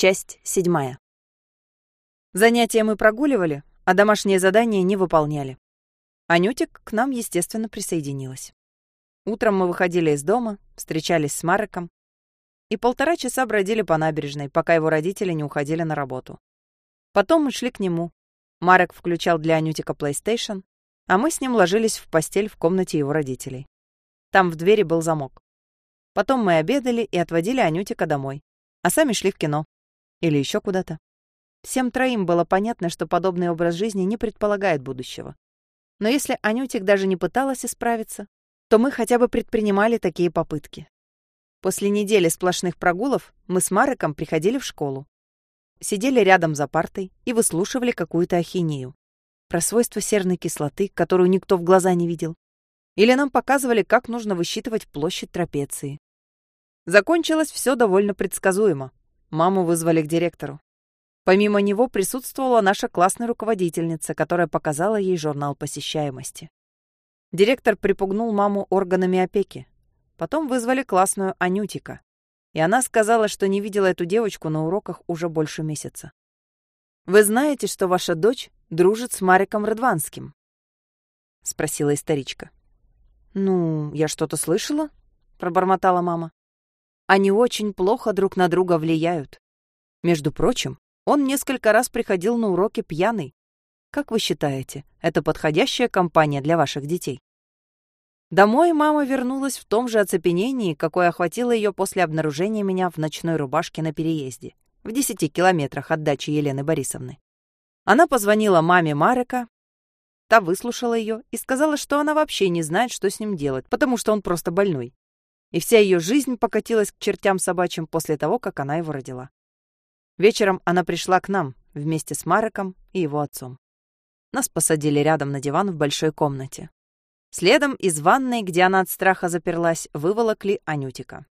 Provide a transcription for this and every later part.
Часть седьмая. Занятия мы прогуливали, а домашнее задание не выполняли. Анютик к нам, естественно, присоединилась. Утром мы выходили из дома, встречались с Мареком и полтора часа бродили по набережной, пока его родители не уходили на работу. Потом мы шли к нему. Марек включал для Анютика PlayStation, а мы с ним ложились в постель в комнате его родителей. Там в двери был замок. Потом мы обедали и отводили Анютика домой, а сами шли в кино. Или еще куда-то. Всем троим было понятно, что подобный образ жизни не предполагает будущего. Но если Анютик даже не пыталась исправиться, то мы хотя бы предпринимали такие попытки. После недели сплошных прогулов мы с Мареком приходили в школу. Сидели рядом за партой и выслушивали какую-то ахинею. Про свойства серной кислоты, которую никто в глаза не видел. Или нам показывали, как нужно высчитывать площадь трапеции. Закончилось все довольно предсказуемо. Маму вызвали к директору. Помимо него присутствовала наша классная руководительница, которая показала ей журнал посещаемости. Директор припугнул маму органами опеки. Потом вызвали классную Анютика. И она сказала, что не видела эту девочку на уроках уже больше месяца. «Вы знаете, что ваша дочь дружит с Мариком Рыдванским?» — спросила историчка. «Ну, я что-то слышала?» — пробормотала мама. Они очень плохо друг на друга влияют. Между прочим, он несколько раз приходил на уроки пьяный. Как вы считаете, это подходящая компания для ваших детей? Домой мама вернулась в том же оцепенении, какое охватило ее после обнаружения меня в ночной рубашке на переезде, в десяти километрах от дачи Елены Борисовны. Она позвонила маме Марека, та выслушала ее и сказала, что она вообще не знает, что с ним делать, потому что он просто больной и вся ее жизнь покатилась к чертям собачьим после того, как она его родила. Вечером она пришла к нам вместе с Мареком и его отцом. Нас посадили рядом на диван в большой комнате. Следом из ванной, где она от страха заперлась, выволокли Анютика.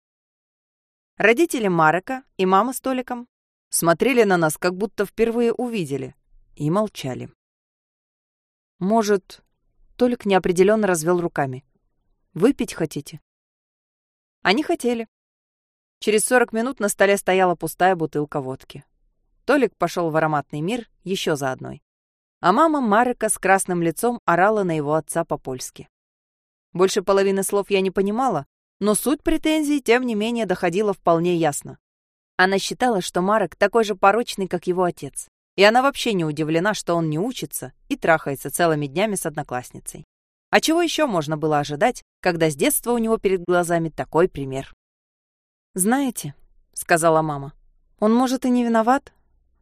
Родители Марека и мама с Толиком смотрели на нас, как будто впервые увидели, и молчали. Может, Толик неопределенно развел руками. «Выпить хотите?» Они хотели. Через 40 минут на столе стояла пустая бутылка водки. Толик пошел в ароматный мир еще за одной. А мама Марека с красным лицом орала на его отца по-польски. Больше половины слов я не понимала, но суть претензий, тем не менее, доходила вполне ясно. Она считала, что Марек такой же порочный, как его отец. И она вообще не удивлена, что он не учится и трахается целыми днями с одноклассницей. А чего еще можно было ожидать, когда с детства у него перед глазами такой пример? «Знаете», — сказала мама, — «он, может, и не виноват.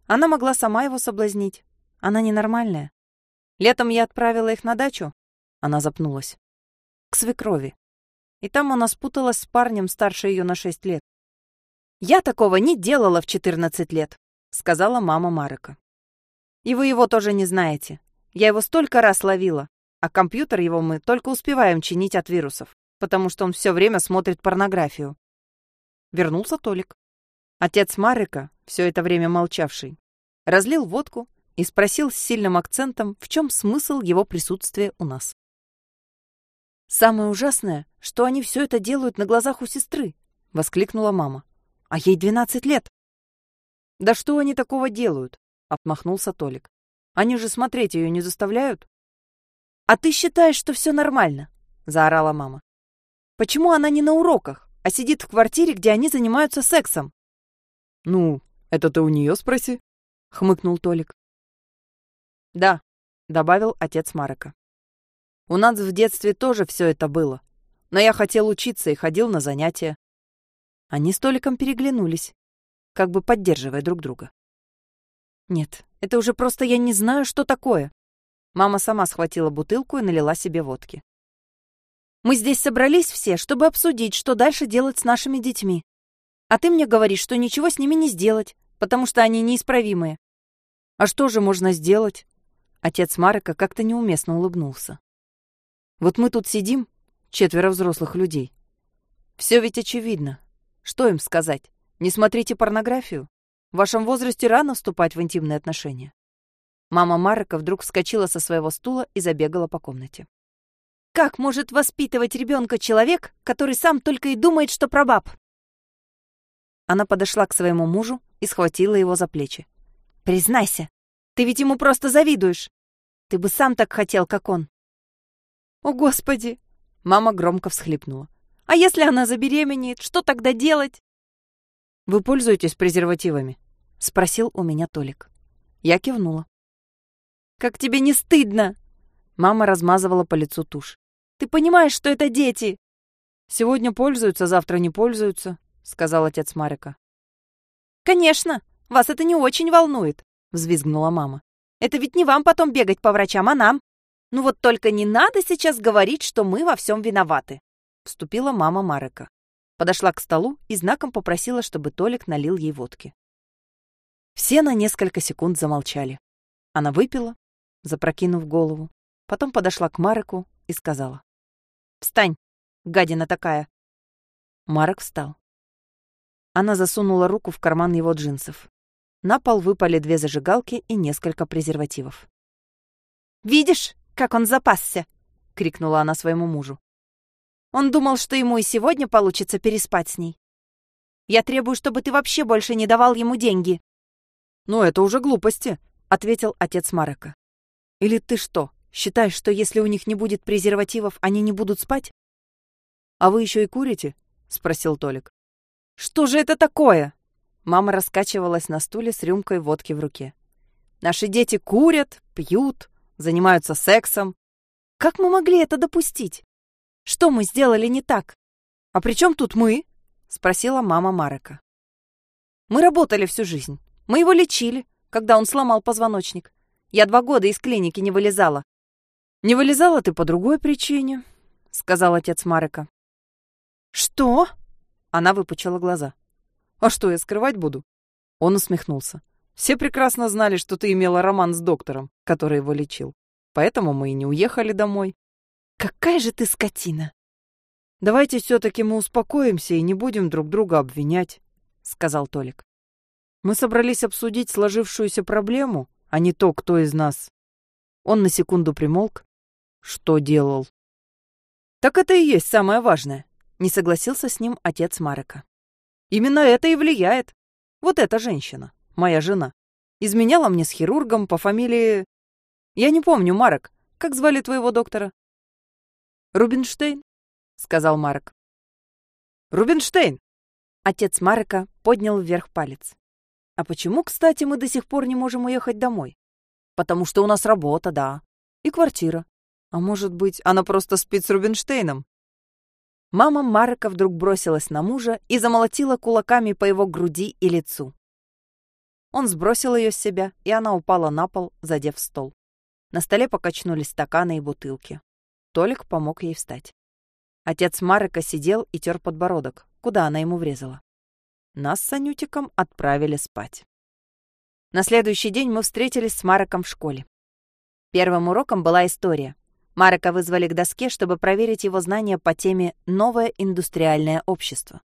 Она могла сама его соблазнить. Она ненормальная. Летом я отправила их на дачу». Она запнулась. «К свекрови. И там она спуталась с парнем старше ее на шесть лет. «Я такого не делала в четырнадцать лет», — сказала мама Марека. «И вы его тоже не знаете. Я его столько раз ловила а компьютер его мы только успеваем чинить от вирусов, потому что он все время смотрит порнографию. Вернулся Толик. Отец Марика, все это время молчавший, разлил водку и спросил с сильным акцентом, в чем смысл его присутствия у нас. «Самое ужасное, что они все это делают на глазах у сестры», — воскликнула мама. «А ей двенадцать лет». «Да что они такого делают?» — отмахнулся Толик. «Они же смотреть ее не заставляют». «А ты считаешь, что все нормально?» — заорала мама. «Почему она не на уроках, а сидит в квартире, где они занимаются сексом?» «Ну, это ты у нее спроси», — хмыкнул Толик. «Да», — добавил отец Марека. «У нас в детстве тоже все это было, но я хотел учиться и ходил на занятия». Они с Толиком переглянулись, как бы поддерживая друг друга. «Нет, это уже просто я не знаю, что такое», Мама сама схватила бутылку и налила себе водки. «Мы здесь собрались все, чтобы обсудить, что дальше делать с нашими детьми. А ты мне говоришь, что ничего с ними не сделать, потому что они неисправимые». «А что же можно сделать?» Отец Марека как-то неуместно улыбнулся. «Вот мы тут сидим, четверо взрослых людей. Все ведь очевидно. Что им сказать? Не смотрите порнографию? В вашем возрасте рано вступать в интимные отношения. Мама Марка вдруг вскочила со своего стула и забегала по комнате. «Как может воспитывать ребенка человек, который сам только и думает, что про баб?» Она подошла к своему мужу и схватила его за плечи. «Признайся, ты ведь ему просто завидуешь. Ты бы сам так хотел, как он». «О, Господи!» Мама громко всхлипнула. «А если она забеременеет, что тогда делать?» «Вы пользуетесь презервативами?» — спросил у меня Толик. Я кивнула. «Как тебе не стыдно?» Мама размазывала по лицу тушь. «Ты понимаешь, что это дети?» «Сегодня пользуются, завтра не пользуются», — сказал отец Марика. «Конечно, вас это не очень волнует», — взвизгнула мама. «Это ведь не вам потом бегать по врачам, а нам. Ну вот только не надо сейчас говорить, что мы во всем виноваты», — вступила мама Марика. Подошла к столу и знаком попросила, чтобы Толик налил ей водки. Все на несколько секунд замолчали. Она выпила, запрокинув голову, потом подошла к Мареку и сказала. «Встань, гадина такая!» Марек встал. Она засунула руку в карман его джинсов. На пол выпали две зажигалки и несколько презервативов. «Видишь, как он запасся!» — крикнула она своему мужу. «Он думал, что ему и сегодня получится переспать с ней. Я требую, чтобы ты вообще больше не давал ему деньги». «Ну, это уже глупости», — ответил отец Марека. «Или ты что, считаешь, что если у них не будет презервативов, они не будут спать?» «А вы еще и курите?» — спросил Толик. «Что же это такое?» Мама раскачивалась на стуле с рюмкой водки в руке. «Наши дети курят, пьют, занимаются сексом. Как мы могли это допустить? Что мы сделали не так? А при чем тут мы?» — спросила мама Марека. «Мы работали всю жизнь. Мы его лечили, когда он сломал позвоночник. Я два года из клиники не вылезала». «Не вылезала ты по другой причине», — сказал отец Марека. «Что?» Она выпучила глаза. «А что, я скрывать буду?» Он усмехнулся. «Все прекрасно знали, что ты имела роман с доктором, который его лечил. Поэтому мы и не уехали домой». «Какая же ты скотина!» «Давайте все-таки мы успокоимся и не будем друг друга обвинять», — сказал Толик. «Мы собрались обсудить сложившуюся проблему, а не то, кто из нас». Он на секунду примолк. «Что делал?» «Так это и есть самое важное. Не согласился с ним отец Марека. Именно это и влияет. Вот эта женщина, моя жена, изменяла мне с хирургом по фамилии... Я не помню, Марек, как звали твоего доктора? Рубинштейн, сказал Марек. Рубинштейн! Отец Марека поднял вверх палец. А почему, кстати, мы до сих пор не можем уехать домой? Потому что у нас работа, да. И квартира. А может быть, она просто спит с Рубинштейном? Мама Марка вдруг бросилась на мужа и замолотила кулаками по его груди и лицу. Он сбросил ее с себя, и она упала на пол, задев стол. На столе покачнулись стаканы и бутылки. Толик помог ей встать. Отец Марека сидел и тер подбородок, куда она ему врезала. Нас с Анютиком отправили спать. На следующий день мы встретились с Мареком в школе. Первым уроком была история. Марека вызвали к доске, чтобы проверить его знания по теме «Новое индустриальное общество».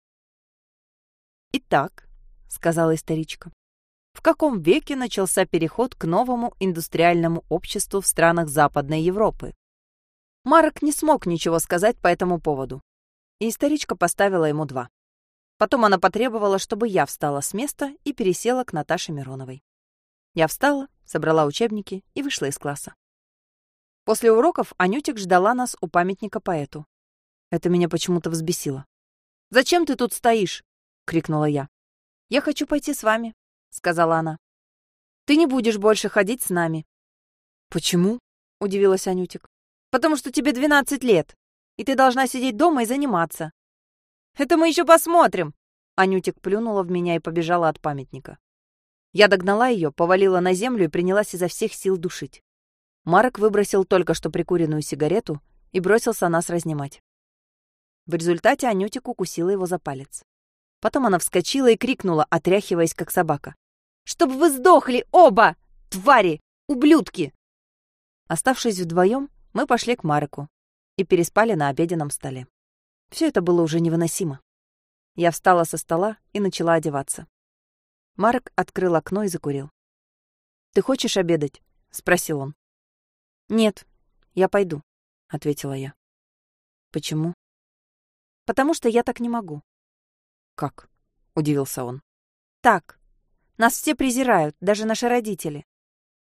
«Итак», — сказала историчка, — «в каком веке начался переход к новому индустриальному обществу в странах Западной Европы?» Марек не смог ничего сказать по этому поводу, и историчка поставила ему два. Потом она потребовала, чтобы я встала с места и пересела к Наташе Мироновой. Я встала, собрала учебники и вышла из класса. После уроков Анютик ждала нас у памятника поэту. Это меня почему-то взбесило. «Зачем ты тут стоишь?» — крикнула я. «Я хочу пойти с вами», — сказала она. «Ты не будешь больше ходить с нами». «Почему?» — удивилась Анютик. «Потому что тебе 12 лет, и ты должна сидеть дома и заниматься». «Это мы еще посмотрим!» Анютик плюнула в меня и побежала от памятника. Я догнала ее, повалила на землю и принялась изо всех сил душить. Марк выбросил только что прикуренную сигарету и бросился нас разнимать. В результате Анютик укусила его за палец. Потом она вскочила и крикнула, отряхиваясь как собака. «Чтоб вы сдохли оба! Твари! Ублюдки!» Оставшись вдвоем, мы пошли к Марку и переспали на обеденном столе. Все это было уже невыносимо. Я встала со стола и начала одеваться. Марк открыл окно и закурил. «Ты хочешь обедать?» — спросил он. «Нет, я пойду», — ответила я. «Почему?» «Потому что я так не могу». «Как?» — удивился он. Так. Нас все презирают, даже наши родители.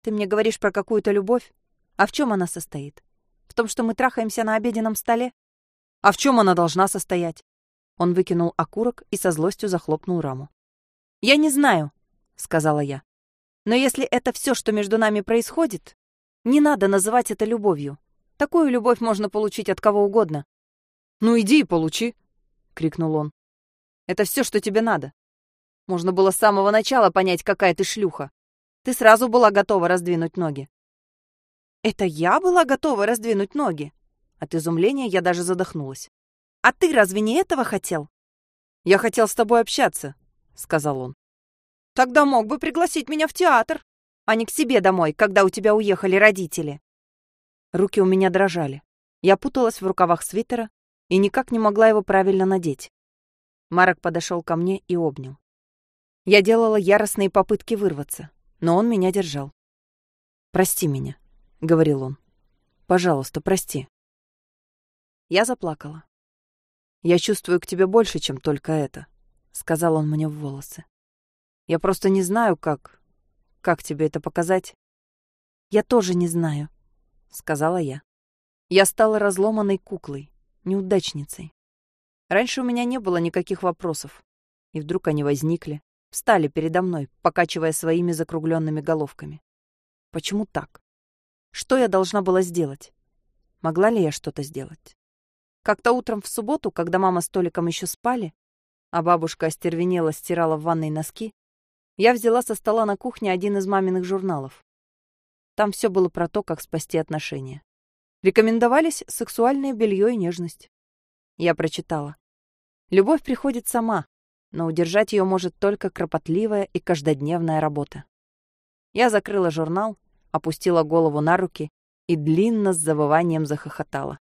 Ты мне говоришь про какую-то любовь? А в чем она состоит? В том, что мы трахаемся на обеденном столе? А в чем она должна состоять? Он выкинул окурок и со злостью захлопнул раму. Я не знаю, сказала я. Но если это все, что между нами происходит, не надо называть это любовью. Такую любовь можно получить от кого угодно. Ну иди и получи, крикнул он. Это все, что тебе надо. Можно было с самого начала понять, какая ты шлюха. Ты сразу была готова раздвинуть ноги. Это я была готова раздвинуть ноги? От изумления я даже задохнулась. А ты разве не этого хотел? Я хотел с тобой общаться, сказал он. Тогда мог бы пригласить меня в театр, а не к себе домой, когда у тебя уехали родители. Руки у меня дрожали. Я путалась в рукавах свитера и никак не могла его правильно надеть. Марок подошел ко мне и обнял. Я делала яростные попытки вырваться, но он меня держал. «Прости меня», — говорил он. «Пожалуйста, прости». Я заплакала. «Я чувствую к тебе больше, чем только это», — сказал он мне в волосы. «Я просто не знаю, как... как тебе это показать». «Я тоже не знаю», — сказала я. Я стала разломанной куклой, неудачницей. Раньше у меня не было никаких вопросов, и вдруг они возникли, встали передо мной, покачивая своими закругленными головками. Почему так? Что я должна была сделать? Могла ли я что-то сделать? Как-то утром в субботу, когда мама с Толиком еще спали, а бабушка остервенела стирала в ванной носки, я взяла со стола на кухне один из маминых журналов. Там все было про то, как спасти отношения. Рекомендовались сексуальное белье и нежность. Я прочитала. Любовь приходит сама, но удержать ее может только кропотливая и каждодневная работа. Я закрыла журнал, опустила голову на руки и длинно с завыванием захохотала.